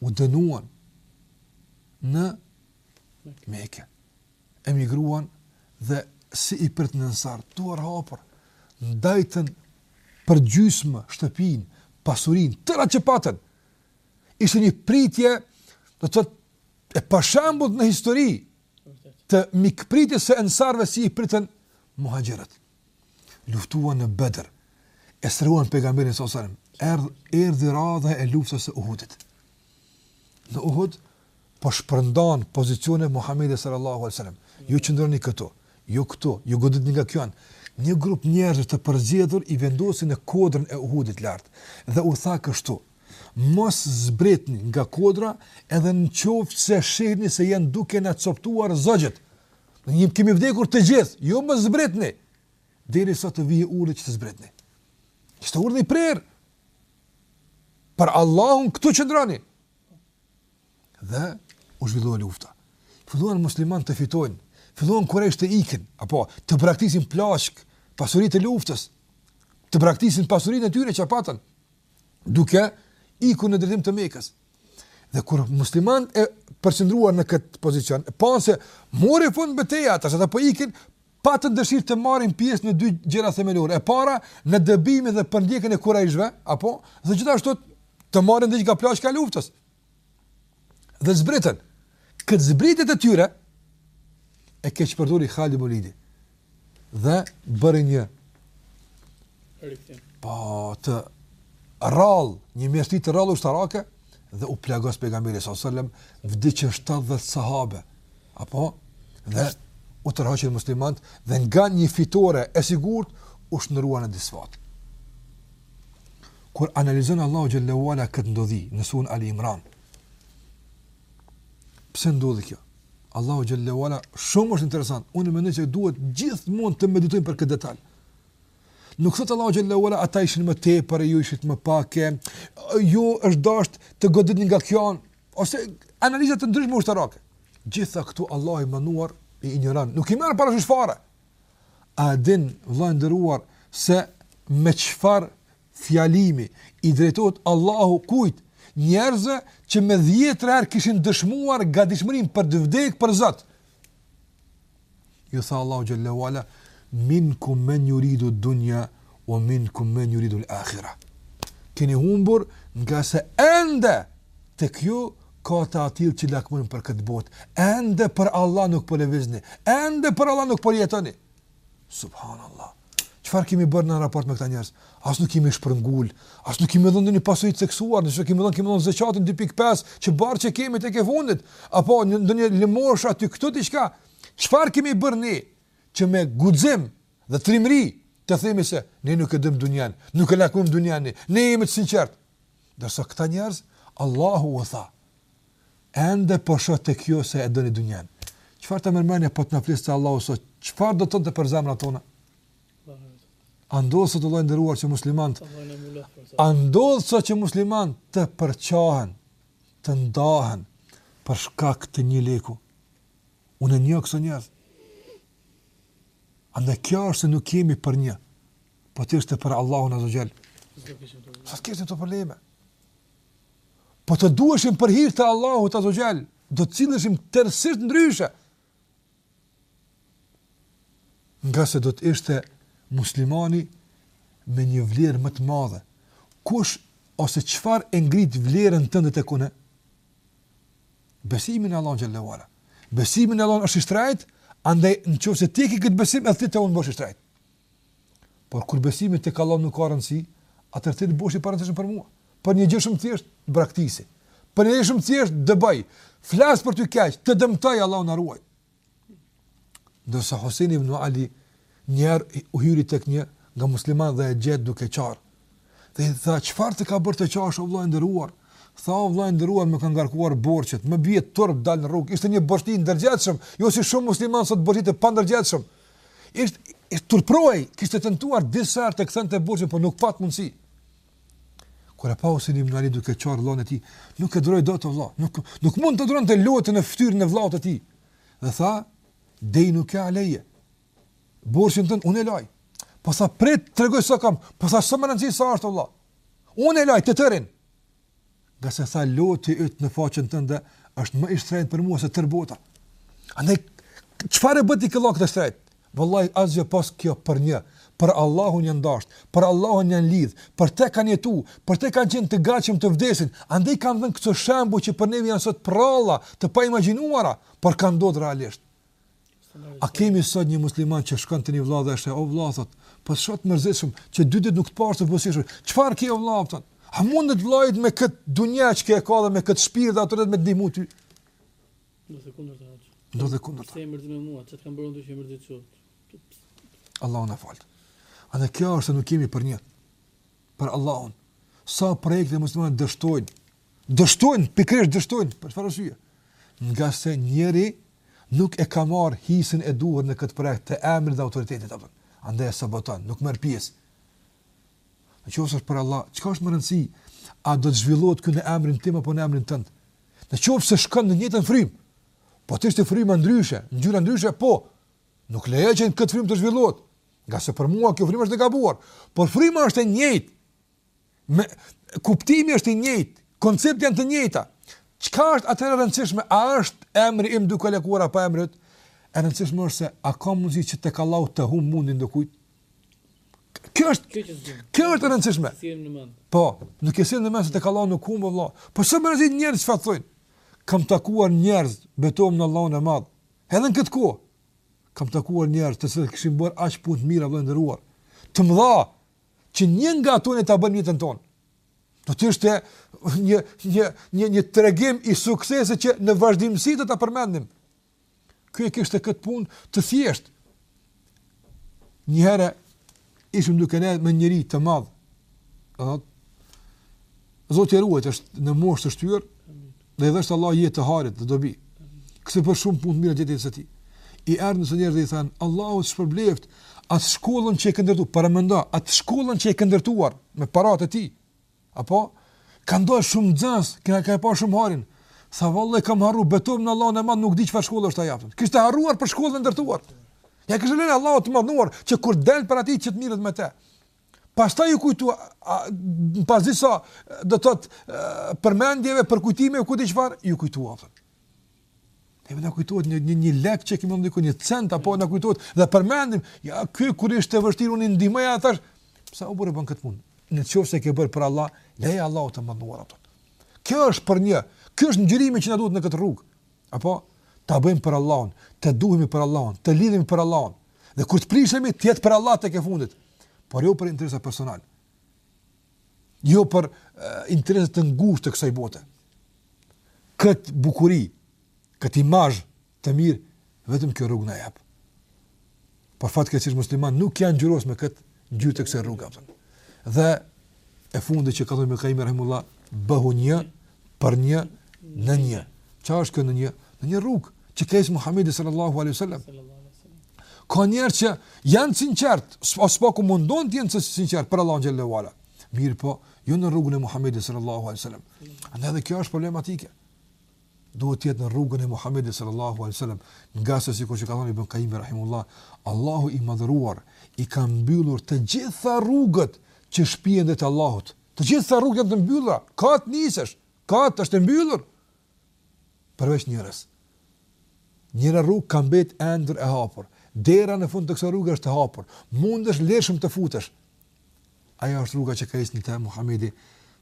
u dënuan në Mekë. Emigruan dhe si i pritën ensarët, duarhapur, ndajtën përgjysmë shtëpinë, pasurinë, tërat që patën. Ishte një pritje, do të thotë e pashembullt në histori, të mikpritjes së ensarëve si i pritën muhaxhirët. luftuan në Bedër, e strehuan Pejgamberin sallallahu alajhi wasallam, erdh erdhi radha e luftës së Uhudit. Në Uhud po shpërndan pozicione Muhamedi sallallahu alajhi wasallam. Ju qëndroni këtu, ju këtu, ju goditni nga kjo anë. Një grup njerëzish të përzgjedhur i vendosi në kodrën e Uhudit lart dhe u tha kështu: Mos zbritni nga kodra edhe në qoftë se shihni se janë duke na coptuar zogjtë. Ne kemi vdekur të gjithë, ju mos zbritni, derisa të vijë urdhri që të zbritni. Ishte urdhër i prerë. Për Allahun këtu qëndroni. Dhe u zhvillua lufta. Filluan muslimanët të fitojnë, filluan kurejshët të ikin, apo të braktisin plaçkë, pasuritë e luftës, të braktisin pasuritë e tyre që patën, duke ikur në drejtim të Mekës. Dhe kur muslimanët e përqendruar në këtë pozicion panë se mori fund beteja, tash ata po ikin, patën dëshirë të marrin pjesë në dy gjëra themelore. E para, në dëbimin dhe përndjekjen e kurejshëve, apo dhe gjithashtu të marrin diçka nga plaçka e luftës. Dhe zbritën. Këtë zbritje të tyre e keqpërdori Khalid ibn Walidi. Dhe bëri një po të rrallë, një mjeshtri të rrallë ushtarake dhe u plagos pejgamberi sallallahu alajhi wasallam vdiqën 70 sahabe. Apo dhe u tërhoqën muslimanët dhe nga një fitore e sigurt u shndërrua në disfatë. Kur analizon Allahu xhelle ve ala këtë ndodhi në surën Ali Imran. Pse ndodhi kjo? Allahu xhelle ve ala shumë është interesant. Unë mendoj se duhet gjithmonë të meditojmë për këtë detaj. Nuk thotë Allahu xhelle ve ala ata ishin më tepër e ju ishit më pak. Ju është dashur të goditni nga kjo anë ose analiza të ndryshme ushtarake. Gjitha këto Allahu i madhëruar i injoron. Nuk i merr parasysh fare. A e din vëlla i nderuar se me çfarë fjalimi i drejtohet Allahu kujt? Njerëzve që me dhjetëra herë kishin dëshmuar gatishmërinë për të vdekur për Zot. Ju tha Allahu xhelle ve ala minkum men yuridu dunya wa minkum men yuridu al-akhirah. Keni humbur ngase ende tek ju ka të atillë që lakmojnë për këtë botë, ende për Allah nuk po lëvizni, ende për Allah nuk po jetoni. Subhanallah. Çfarë kemi bërë ne në raport me këta njerëz? As nuk kemi shpërngul, as nuk kemi dhënë një pasuri të caktuar, nëse kemi dhënë kemi dhënë zakatin 2.5 që barrë e kemi tek e fundit, apo një ndonjë lëmoshë aty këtu diçka. Çfarë kemi bërë ne që me guxim dhe trimëri të themi se ne nuk e dom dunjan, nuk e lakmojmë dunjan, ne jemi të sinqertë. Ndërsa këta njerëz, Allahu u tha, ende po shoh tek ju se e doni dunjan. Çfarë ta merr mendja po të na fliste Allahu sot? Çfarë do të thonte për zemrat tona? A ndodhë sot vëlla i nderuar që muslimanët? A ndodhë sot që muslimanët të përçahen, të ndahen për shkak të një leku? Unë njoh kësi njerëz. Andaj kjo është se nuk jemi për një. Po të ishte për Allahun azze ve xhel. S'do të kishte probleme. Po të duheshim për hirë të Allahut azze ve xhel. Do të silleshim tërësisht ndryshe. Ngase do të ishte muslimani me një vlerë më të madhe. Kush ose çfarë e ngrit vlerën tënde tek unë? Besimi në Allahun xhelle ve ala. Besimi në Allahun është i shtrenjtë, andaj në qoftë se ti ke këtë besim, edhe ti tek unë bëhesh i shtrenjtë. Por kur besimi tek Allahu nuk ka rëndësi, atëherë ti bëhesh i parëndësishëm për mua. Për një gjë shumë të thjeshtë, të braktisi. Për një gjë shumë të thjeshtë, të dëboj. Flas për ty keq, të dëmtoj Allahu na ruaj. Ndërsa Hosein ibn Ali njëherë hyri tek një nga muslimanët dhe e gjeti duke qarë. Dhe i tha, çfarë të ka bërë të qash o vëlla i nderuar? Tha o vëlla i nderuar, më kanë ngarkuar borxhet, më vjen turp të dal në rrugë. Ishte një borxhli i ndërgjegjshëm, jo si shumë muslimanë sot borxhli të pandërgjegjshëm. Ishte, ishte, turpërohej, kishte tentuar disa herë ta kthente borxhin, po nuk pat mundësi. Kur e pa Husein ibn Ali duke qarë vllanë e tij, nuk e duroi dot vlla, nuk, nuk mund të duronte lotët në fytyrën e vllaut të tij. Dhe tha, dejnuke alejje, borxhin tënd unë e laj. Po tha prit, të tregoj sa kam, po tha s'është me rëndësi sa është vlla. Unë e laj, të tërin. ngase tha loti yt në faqen tënde është më i shtrenjtë për mua se tërë bota. Andaj çfarë e bëri kët lot të shtrenjtë? Vallahi asgjë pos kjo për një, për Allahun janë dashur, për Allahun janë lidh, për të kanë jetu, për të kanë qenë të gatshëm të vdesin. Andaj kanë dhënë këto shembuj që për ne janë sot prralla të paimagjinuara, por kanë ndodhur realisht. A kemi sot një musliman që shkon te një vëlla dhe i thotë o vëlla thot, po të shoh të mërzitshëm qe dy ditë nuk të pashë të buzëqeshur. Çfarë ke o vëlla thot? A mundet vëllai yt me kët dynja që e ka dhe me kët shpirt dhe atë me ndihmu ty? Ndodh e kundërta hoxh. Ndodh e kundërta. Pse je mërzit me mua? Çfarë të kam bërë unë që je mërzitur? Allahu na fal. Andaj kjo është se nuk kemi për një. Për Allahun. Sa projekte muslimane dështojnë Dështojnë, pikërisht dështojnë, për çfarë arsye? Ngase njëri nuk e ka marr hisën e duhur në këtë projekt të emrit dhe autoritetit apo. Andaj e saboton, nuk merr pjesë. Në qoftë se për Allah, çka është me rëndësi? A do të zhvillohet këtu në emrin tim apo në emrin tënd? Në qoftë se shkon në të njëjtën frymë, po të ishte fryma ndryshe, ngjyra ndryshe, po nuk lejoj që në këtë frymë të zhvillohet. Ngase për mua kjo frymë është e gabuar, por fryma është e njëjtë. Me, kuptimi është i njëjtë, konceptet janë të njëjta. Çka është atëherë e rëndësishme? A është emri im duke u lakuar apo emri yt? E rëndësishme është se a ka mundësi që tek Allahu të humb mundi i dikujt? Kjo është kjo është e rëndësishme. Po, nuk e sjell në mend se tek Allahu nuk humb vëlla. Pse mërzitesh njerëzit çfarë thonë? Kam takuar njerëz, betohem në Allahun e Madh. Edhe në këtë kohë kam takuar njerëz të cilët kishin bërë aq punë të mira vëlla i nderuar. Të mëdha, që një nga ato ne ta bëjmë në jetën tonë, do të ishte një një një një tregim i suksesit që në vazhdimësi do ta përmendim. Ky e kishte këtë punë të thjeshtë. Një herë ishim duke nejt me një njeri të madh. Ëh. Zoti e ruajt, është në moshë të shtyrë, Dhe i dhashtë Allahu jetë të hajrit dhe dobi. Kishte bërë shumë punë të mira gjatë jetës së tij. I erdhën disa njerëz dhe i thanë, Allahu të shpërbleftë, atë shkollën që e ke ndërtu, paramendo, atë shkollën që e ka ndërtuar me parat e tij. Apo, kanë dalë shumë nxënës, kena ia pa shumë hajrin. Tha, vallahi e kam harru, betohem në Allahun e Madh, nuk di çfarë shkolle është ta japëtën. Kishte harruar për shkollën e ndërtuar. Ja kishte lënë Allahut të Madhëruar, që kur del para tij që të merret me te. Pastaj iu kujtua, pas disa, do të thotë, përmendjeve, përkujtimeve, ku di çfarë, iu kujtua, a po. Neve na kujtohet një, një, një lek që kemi ndihmu, një cent, apo na kujtohet, dhe përmendim, ja, ky kur ishte vështirë, unë i ndihmova, a thash, pse o burrë e bën këtë punë? Në qoftë se ke bërë për Allah, leja Allahut të madhëruar, apëtën. Kjo është për një, kjo është ngjyrimi që na duhet në këtë rrugë. Apo ta bëjmë për Allahun, të duhemi për Allahun, të lidhemi për Allahun. Dhe kur të prishemi, të jetë për Allah tek e fundit, por jo për interesa personal. Jo për uh, interesa të ngushtë të kësaj bote. Kët bukuri, kët imazh të mirë vetëm kjo rrugë na jep. Por fatkeqësisht muslimanët nuk janë ngjyrosur me këtë ngjyrë të kësaj rruge. Dhe e fundit që ka thënë Ibn Kajimi rahimehullah, bëhu një për një në një. Çfarë është kjo në një? Në një rrugë që ka ecë Muhammedi sallallahu alaihi sallam. Ka njerëz që janë të sinqertë, ose paku mundohen të jenë të sinqertë për Allahun xhelle ue ala. Mirëpo, jo jo në rrugën e Muhammedit sallallahu alaihi sallam. Andaj edhe kjo është problematike. duhet të jetë në rrugën e Muhamedit sallallahu alaihi wasallam, ngase sikur që ka thënë Ibn Kajimi rahimehullah, Allahu i madhëruar i ka mbyllur të gjitha rrugët që shpien drejt Allahut. Të gjitha rrugët janë të mbyllura, kah të nisesh, kah të, është e mbyllur. Përveç njërës. Njëra rrugë ka mbet ende e hapur. Dera në fund të kësaj rruge është e hapur. Mundesh lirshëm të futesh. Ajo është rruga që ka ecë në të Muhammedi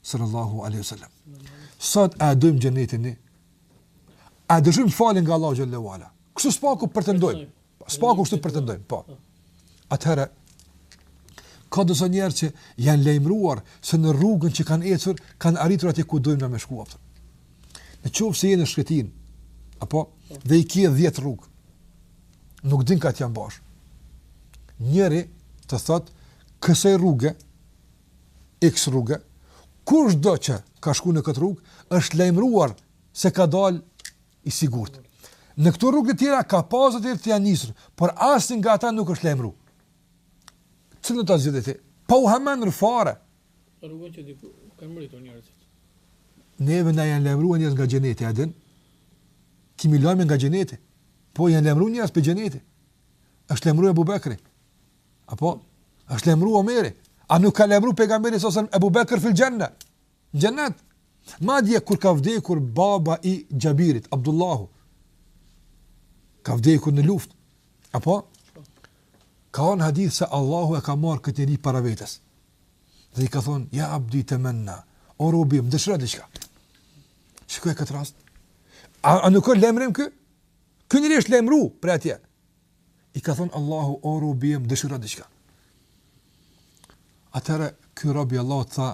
sallallahu alaihi sallam. Sot e dojmë xhenetin ne, e dëshirojmë faljen nga Allahu xhelle ue ala. Kështu së paku pretendojmë, së paku kështu pretendojmë, po. Atëherë, ka disa njerëz që janë lajmëruar se në rrugën që kanë ecur, kanë arritur aty ku dojmë ne me shku aftër. Në qoftë se je në shkretëtirë, apo, dhe i ke dhjetë rrugë, nuk din kah t'ia mbash. Njëri të thotë kësaj rruge X rruge, kushdo që ka shku në këtë rrugë, është lajmëruar se ka dal i sigurt. Në këto rrugë të tjera ka pasur që janë nisur, por asnjë nga ata nuk është lajmëruar. Cilën e zgjedh ti? Pa u hamendur fare. Në rrugën që diku kanë mbritur njerëzit. Neve na janë lajmëruar njerëz nga xheneti, a e din? Kemi lajme nga xheneti. Po janë lajmëru njerëz prej xheneti. Është lajmëru Ebu Bekri. Apo? Është lajmëru Omeri. A nuk ka lajmëru pejgamberi sasën Ebu Bekri fil xhenne? Xhennet. Madje, kur ka vdekur baba i Xhabirit, Abdullahu, ka vdekur në luftë. Apo? Ka një hadith se Allahu e ka marrë këtë njeri para vetes. Dhe i ka thënë, ja abdi temenna, o robi im, dëshiro diçka. Shikoje këtë rast. A, a nuk është lajmërim ky? Ky njeri është lajmëru prej atje. I ka thënë Allahu, o robi jem, dëshiro diçka. Atëherë, ky robi i Allahut tha,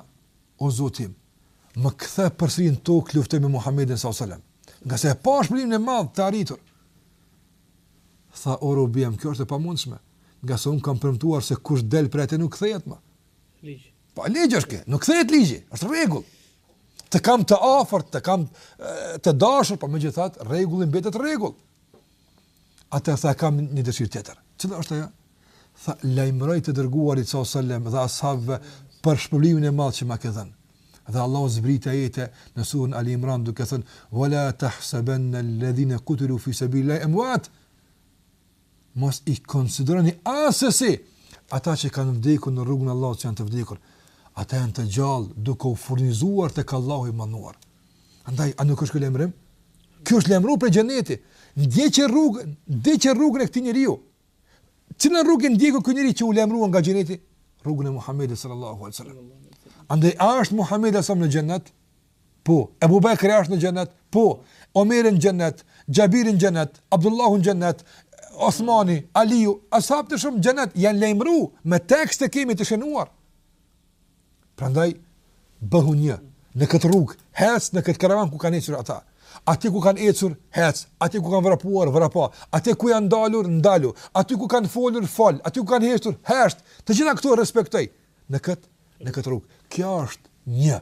o Zoti im, më kthe përsëri në tokë të luftoj me Muhammedin s.a.s. Ngase e pa shpërblimin e madh të arritur. Tha, o robi jem, kjo është e pamundshme. Ngase unë kam premtuar se kush del prej atje nuk kthehet ma. Ligj. Po ligj është ky, nuk kthehet ligji, është rregull. Të kam të afërt, të kam të dashur, por megjithatë rregulli mbetet rregull. Atëherë tha kam një dëshirë tjetër. Cila është ajo? Tha lajmëroji të dërguarit sa selam dhe ashabëve për shpërblimin e madh që ma ke dhënë. Dhe Allahu zbriti ajete në surën Ali Imran duke thënë: "Wala tahsabanna alladhina qutilu fi sabilillahi amwat." mos i konsideroni asesi ata që kanë vdekur në rrugën e Allahut që janë të vdekur. Ata janë të gjallë duke u furnizuar tek Allahu i Madhëruar. Andaj a nuk është ky lajmërim? Ky është lajmëru prej xhenetit. Ndiqe rrugën, ndiqe rrugën e këtij njeriu. Cilën rrugë ndjeku ky njeri që u lajmërua nga xheneti? Rrugën e Muhamedit sallallahu alaihi wasallam. Andaj a është Muhamedi sa në xhenet? Po. Ebu Bekri është në Xhenet? Po. Omeri në Xhenet, Xhabiri në Xhenet, Abdullahu në Xhenet, Osmani, Aliu, ashab të shumë në Xhenet, janë lajmëru, me tekst e kemi të shënuar. Prandaj, bëhu një, në këtë rrugë, ec në këtë karavan ku kanë ecur ata. Aty ku kanë ecur, ec. Aty ku kanë vrapuar, vrapo. Aty ku janë ndalur, ndalu. Aty ku kanë folur, fol. Aty ku kanë heshtur, hesht. Të gjitha këto respektoji në këtë në këtë rrugë. Kjo është një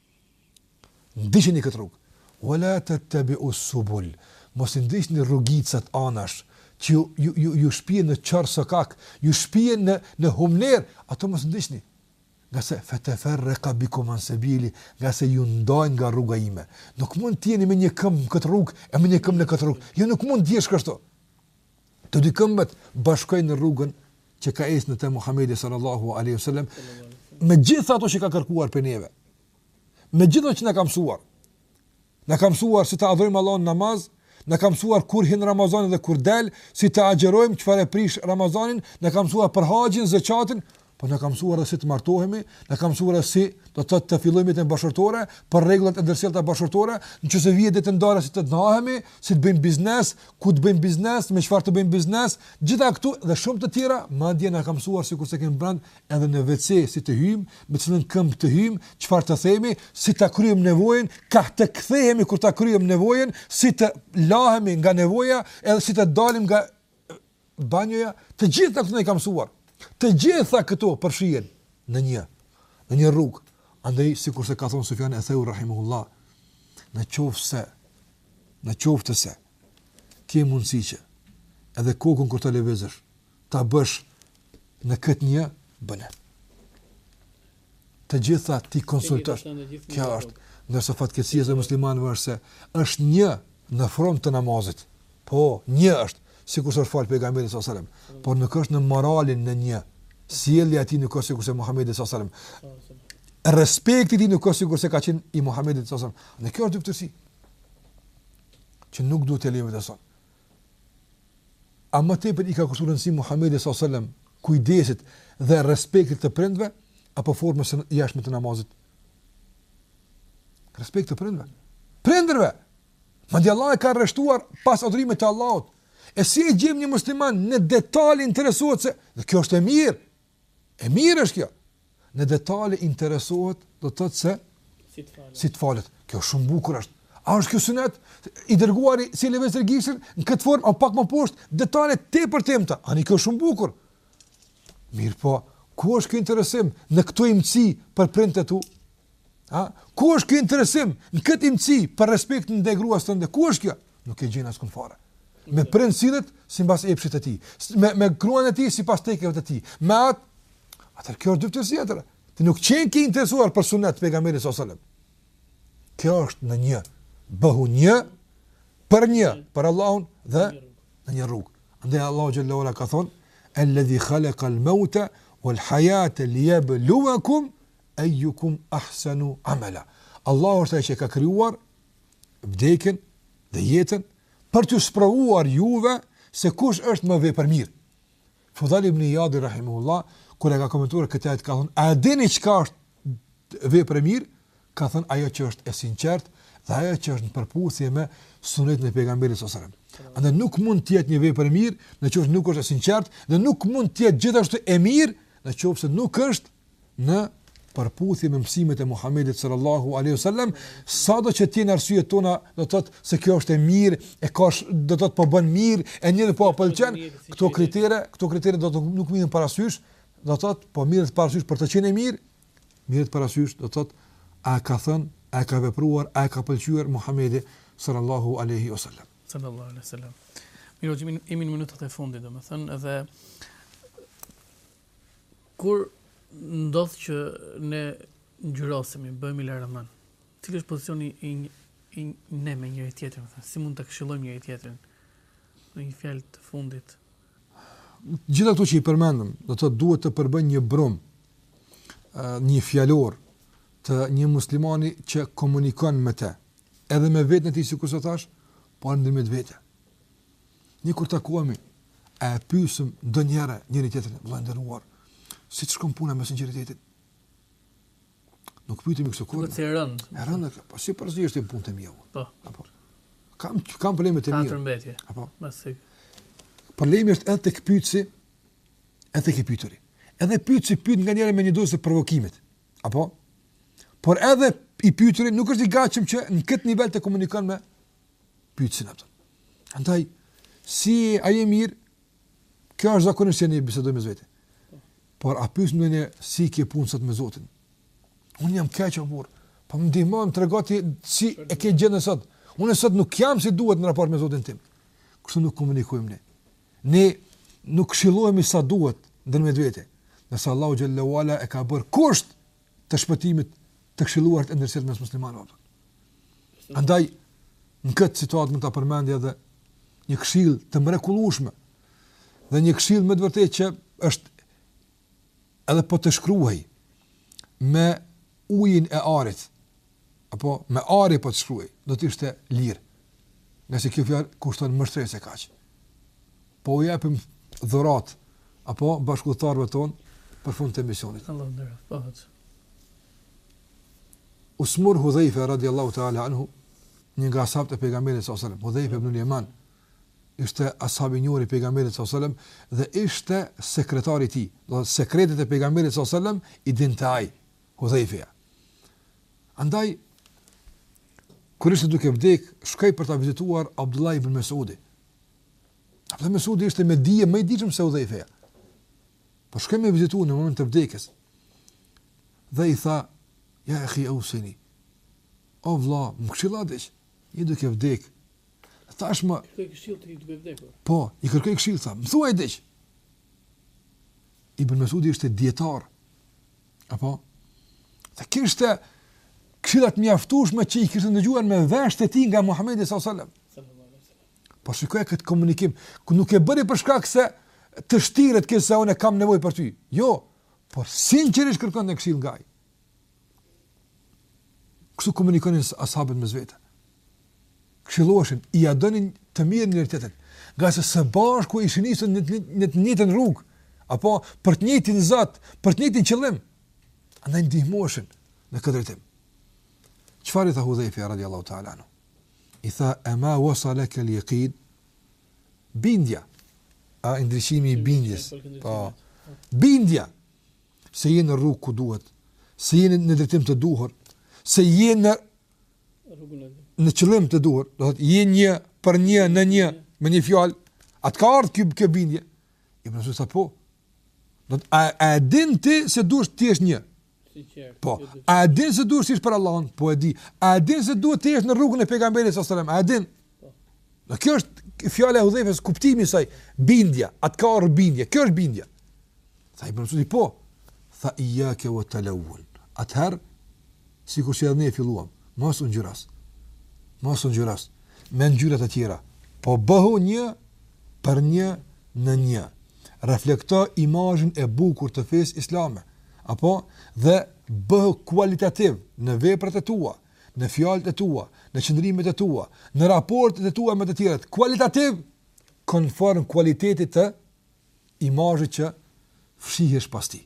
Ndiqeni këtë rrugë. Wa la tattabi'u subul. Mos i ndiqni rrugicat anash, që ju ju ju ju shpien në qorrsokak, ju shpien në në humnerë, ato mos i ndiqni. Ngase fatafarraqa bikum an sabili, ngase ju ndajnë nga rruga ime. Nuk mund të jeni me një këmbë në këtë rrugë e me një këmbë në këtë rrugë. Jo nuk mund të jesh kështu. Të dy këmbët bashkoji në rrugën që ka ecë në të Muhammedi sallallahu aleyhi sallam, me gjithë ato që ka kërkuar prej neve, me gjithë ato që na ka mësuar, na ka mësuar si ta adhurojmë Allahun në namaz, na ka mësuar kur hyn Ramazani dhe kur del, si ta agjërojmë çfarë e prish Ramazanin, na ka mësuar për haxhin, zeqatin, Po na ka mësuar se si të martohemi, na ka mësuar se si do të të fillojmë jetën bashkëshortore, për rregullat e ndërsjellta bashkëshortore, nëse vjen deri te ndarja si të ndahemi, si të bëjmë biznes, ku të bëjmë biznes, me çfarë të bëjmë biznes, gjitha këto dhe shumë të tjera, madje na ka mësuar sikurse kemi brand edhe në WC si të hyjmë, me cilën këmbë të hyjmë, çfarë të themi, si ta kryejmë nevojën, kah të kthehemi kur ta kryejmë nevojën, si të lahemi nga nevoja, edhe si të dalim nga banjoja, të gjitha këto ne i kam suar, të gjitha këto përfshihen në një, në një rrugë, andaj sikurse ka thonë Sufjan eth-Theuri, rahimehullah, në qoftë se, në qoftë se, ke mundësi që, edhe kokën kur ta lëvizësh, ta bësh në këtë një, bëje. të gjitha t'i konsultosh. Kjo është, ndërsa fatkeqësia e muslimanëve është se është një në formë të namazit. Po, një është, sikurse është fal pejgamberi sallallahu alajhi wasallam, por nuk është në moralin në një. Sjellja e tij nuk është sikurse Muhamedi sallallahu alajhi wasallam. Respekti i tij nuk është sikurse ka qenë i Muhamedit sallallahu alajhi wasallam. E kjo është dyfytyrësi. Që nuk duhet të lejmë të son. a më tepër i ka kushtuar rëndësi Muhamedi sallallahu alaihi wasallam kujdesit dhe respektit të prindve apo formës së jashtme të namazit? Respektit të prindve. Prindërve. Madje Allahu e ka rreshtuar pas adhurimit të Allahut. E si e gjejmë një musliman në detale interesohet se dhe kjo është e mirë. E mirë është kjo. Në detale interesohet, do të thotë se si të falet. Si të falet. Kjo shumë bukur është. A është kjo sunet? I dërguari si lëvizte gishtin në këtë formë a pak më poshtë, detale tepër të imta. Ani kjo shumë bukur. Mirëpo, ku është kjo interesim në këto imtësi për prindt e tu? A? Ku është kjo interesim në këto imtësi për respekt ndaj gruas tënde? Ku është kjo? Nuk e gjen askund fare. Me prind sillet sipas epshit të tij. Me, me gruan e tij, sipas tekeve të tij. Me atë, atëherë kjo është dyfytyrësi tjetër. Ti nuk qenke i interesuar për sunet të pejgamberit s.a.s. Kjo është në një. Bëhu një, për një, për Allahun dhe në një rrugë. Dhe Allahu xhel-le ue ala ka thonë, Alladhi khaleka al-mauta wal-hajate li jebluvakum, Ejukum ahsanu amela. Allahu është ai që ka krijuar vdekjen dhe jetën për t'ju sprovuar juve se kush është më vepërmirë. Fudajl ibn Ijadi rahimehullah kur e ka komentuar këtë ajet ka thënë, "A dini çka është vepër e mirë?" Ka thënë ajo që është e sinqertë dhe ajo që është në përputhje me sunetin e pejgamberit sallallahu alajhi wasallam. Andaj nuk mund të jetë një vepër e mirë nëse nuk është e sinqertë dhe nuk mund të jetë gjithashtu e mirë nëse nuk është në përputhje me mësimet e Muhamedit sallallahu alaihi wasallam, sado që të jenë arsyet tona, do të thotë se kjo është e mirë, e ka do të thotë po bën mirë, e njeri po pëlqen, këto kritere, këto kritere do të nuk merren parasysh, do të thotë po merret parasysh për të qenë e mirë, merret parasysh do të thotë a ka thënë, a ka vepruar, a ka pëlqyer Muhamedi sallallahu alaihi wasallam. Sallallahu alaihi wasallam. Mirë, jemi në minutat e fundit, domethënë edhe Kur ndodh që ne ngjyrosemi, bëhemi laraman, cili është pozicioni i yni ne me njëri tjetrin, thënë, si mund ta këshillojmë njëri tjetrin, në një fjalë të fundit. Gjitha këto që i përmendëm, do të duhet të përbëjnë një brumë, një fjalor të një muslimani që komunikon me te, edhe me veten e tij sikurse thashë, po edhe ndërmjet vete. Ne kur takohemi, a e pyesim ndonjëherë njëri-tjetrin, vëlla i nderuar, si të shkon puna me sinqeritetin? Nuk pyetemi kështu kurrë. Është e rëndë. E rëndë, po si përzihesh ti n'punët e mia. Po. Apo. Kam kam probleme të mia. Ka mbetje. Apo. Më sik. Problemi është edhe tek pyetësi, edhe tek i pyeturi. Edhe pyetësi pyet nganjëherë me një dozë provokimi. Apo. Por edhe i pyeturi nuk është i gatshëm që në këtë nivel të komunikojë me pyetësin atë. Andaj, si a je mirë, kjo është zakonisht që ne bisedojmë mes vete. Por a pyet ndonjë si i ke punët sot me Zotin? Unë jam keq, por, po më ndihmo, trego ti si e ke gjendjen sot. Unë sot nuk jam si duhet në raport me Zotin tim. Kështu nuk komunikojmë ne. Ne nuk këshillohemi sa duhet ndërmjet vete. Ndërsa Allahu xhel-le ve ala e ka bërë kusht të shpëtimit të këshilluarit e ndërsjellët mes muslimanëve. Andaj në këtë situatë mund ta përmendja edhe një këshillë të mrekullueshme dhe një këshillë me të vërtetë që është edhe po të shkruhej me ujin e arit apo me ari po të shkruhej, do të ishte lirë. Ngase kjo fjalë kushton më shtrenjtë se kaq. Po u japim dhuratë apo bashkudhëtarëve tanë për fund të emisionit. Allah ndërë, po hëtë. U sëmur Hudhejfe, radiallahu ta'ala anhu, një nga ashabët e pejgamberit s.a.s. Hudhejfe ibnul Jeman, ishte ashab i njohur i pejgamberit s.a.s. dhe ishte sekretar i tij, dhe sekretet e pejgamberit s.a.s. i dinte ai. Hudhejfeja. Andaj, kur ishte duke vdek, shkoi për ta vizituar Abdullah ibn Mesudi. Abdullah ibn Mesudi ishte me dije më i ditshëm se Hudhejfeja. Po shkoi me e vizitu në moment të vdekjes. Dhe i tha, ja ehi eusini. O vla, më këshillo diç, ai duke vdek. Tashmë... Kërkoi këshillë te ai duke vdek. Po, i kërkoi këshillë, tha, më thuaj diç. Ibn Mesudi ishte dijetar Apo? Dhe kishte këshilla të mjaftueshme që i kishte ndëgjuar me veshët e tij nga Muhammedi s.a.s. Po shikoje këtë komunikim, ku nuk e bëri për shkak se të shtiret kinse unë kam nevojë për ty. Jo, por sinqerisht kërkonte këshillë nga ai. Kështu komunikonin ashabët mes vete. këshilloheshin, ia donin të mirën njëri tjetrit, ngase së bashku ishin nisur në të njëjtën rrugë, apo për të njëjtin Zot, për të njëjtin qëllim. Andaj ndihmoheshin në këtë drejtim. Çfarë i tha Hudhejfe radhiyallahu ta'ala anhu? I tha: "Ema wasalaka al-yaqin?" Bindja. Ndriçimi i bindjes. Po. Bindja se je në rrugë ku duhet, se je në drejtim të duhur, se je në në qëllim të duhur, do thotë je një për një në një me një fjalë, a të ka ardhur kjo kjo bindje. Ibn Mesudi po. Do të a, a e din ti se duhet të jesh një? Siqer. Po. A e din se duhet të jesh për Allahun? Po e di. A e din se duhet të jesh në rrugën e pejgamberit sallallahu alajhi wasallam? A e din? Kjo është fjala e Hudhejfes, kuptimi i saj, bindja, a të ka ardhur bindja, kjo është bindja. Tha Ibn Mesudi, po, tha ijake ve televun. Atëherë, sikur që edhe ne e filluam, mos u ngjyros, mos u ngjyros, me ngjyra të tjera, po bëhu një për një në një. Reflekto imazhin e bukur të fesë islame, apo dhe bëhu kualitativ në veprat e tua, në fjalët e tua, në qëndrimet e tua, në raportet e tua me të tjerët, kualitativ, konform kualitetit të imazhit që fshihesh pas tij.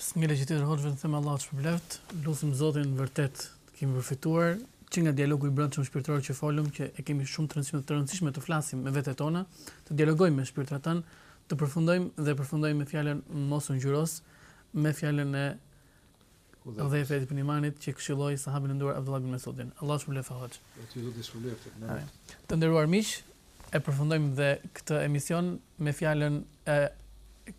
S'më le që të ri, hoxhë, të them Allah të shpërbleft, lusim Zotin vërtet të kemi përfituar, që nga dialogu i brendshëm shpirtëror që folëm, që e kemi shumë të rëndësishëm, të rëndësishme të flasim me vetet tona, të dialogojmë me shpirtrat tanë, të përfundojmë dhe përfundojmë me fjalën mos u ngjyros, me fjalën e Hudhejfe ibn Jemanit që këshilloi Sahabin e nderuar Abdullah ibn Mesudin, Allahu të shpërbleftë, hoxhë. E ty Zoti të shpërbleftë. Amin. Të nderuar miq, e përfundojmë dhe këtë emision me fjalën e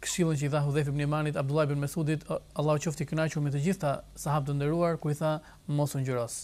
këshillën që i dha Hudhejfe ibn Jemani Abdullah ibn Mesudit, Allahu qoftë i kënaqur me të gjithë sahabët e nderuar, ku i tha mos u ngjyros.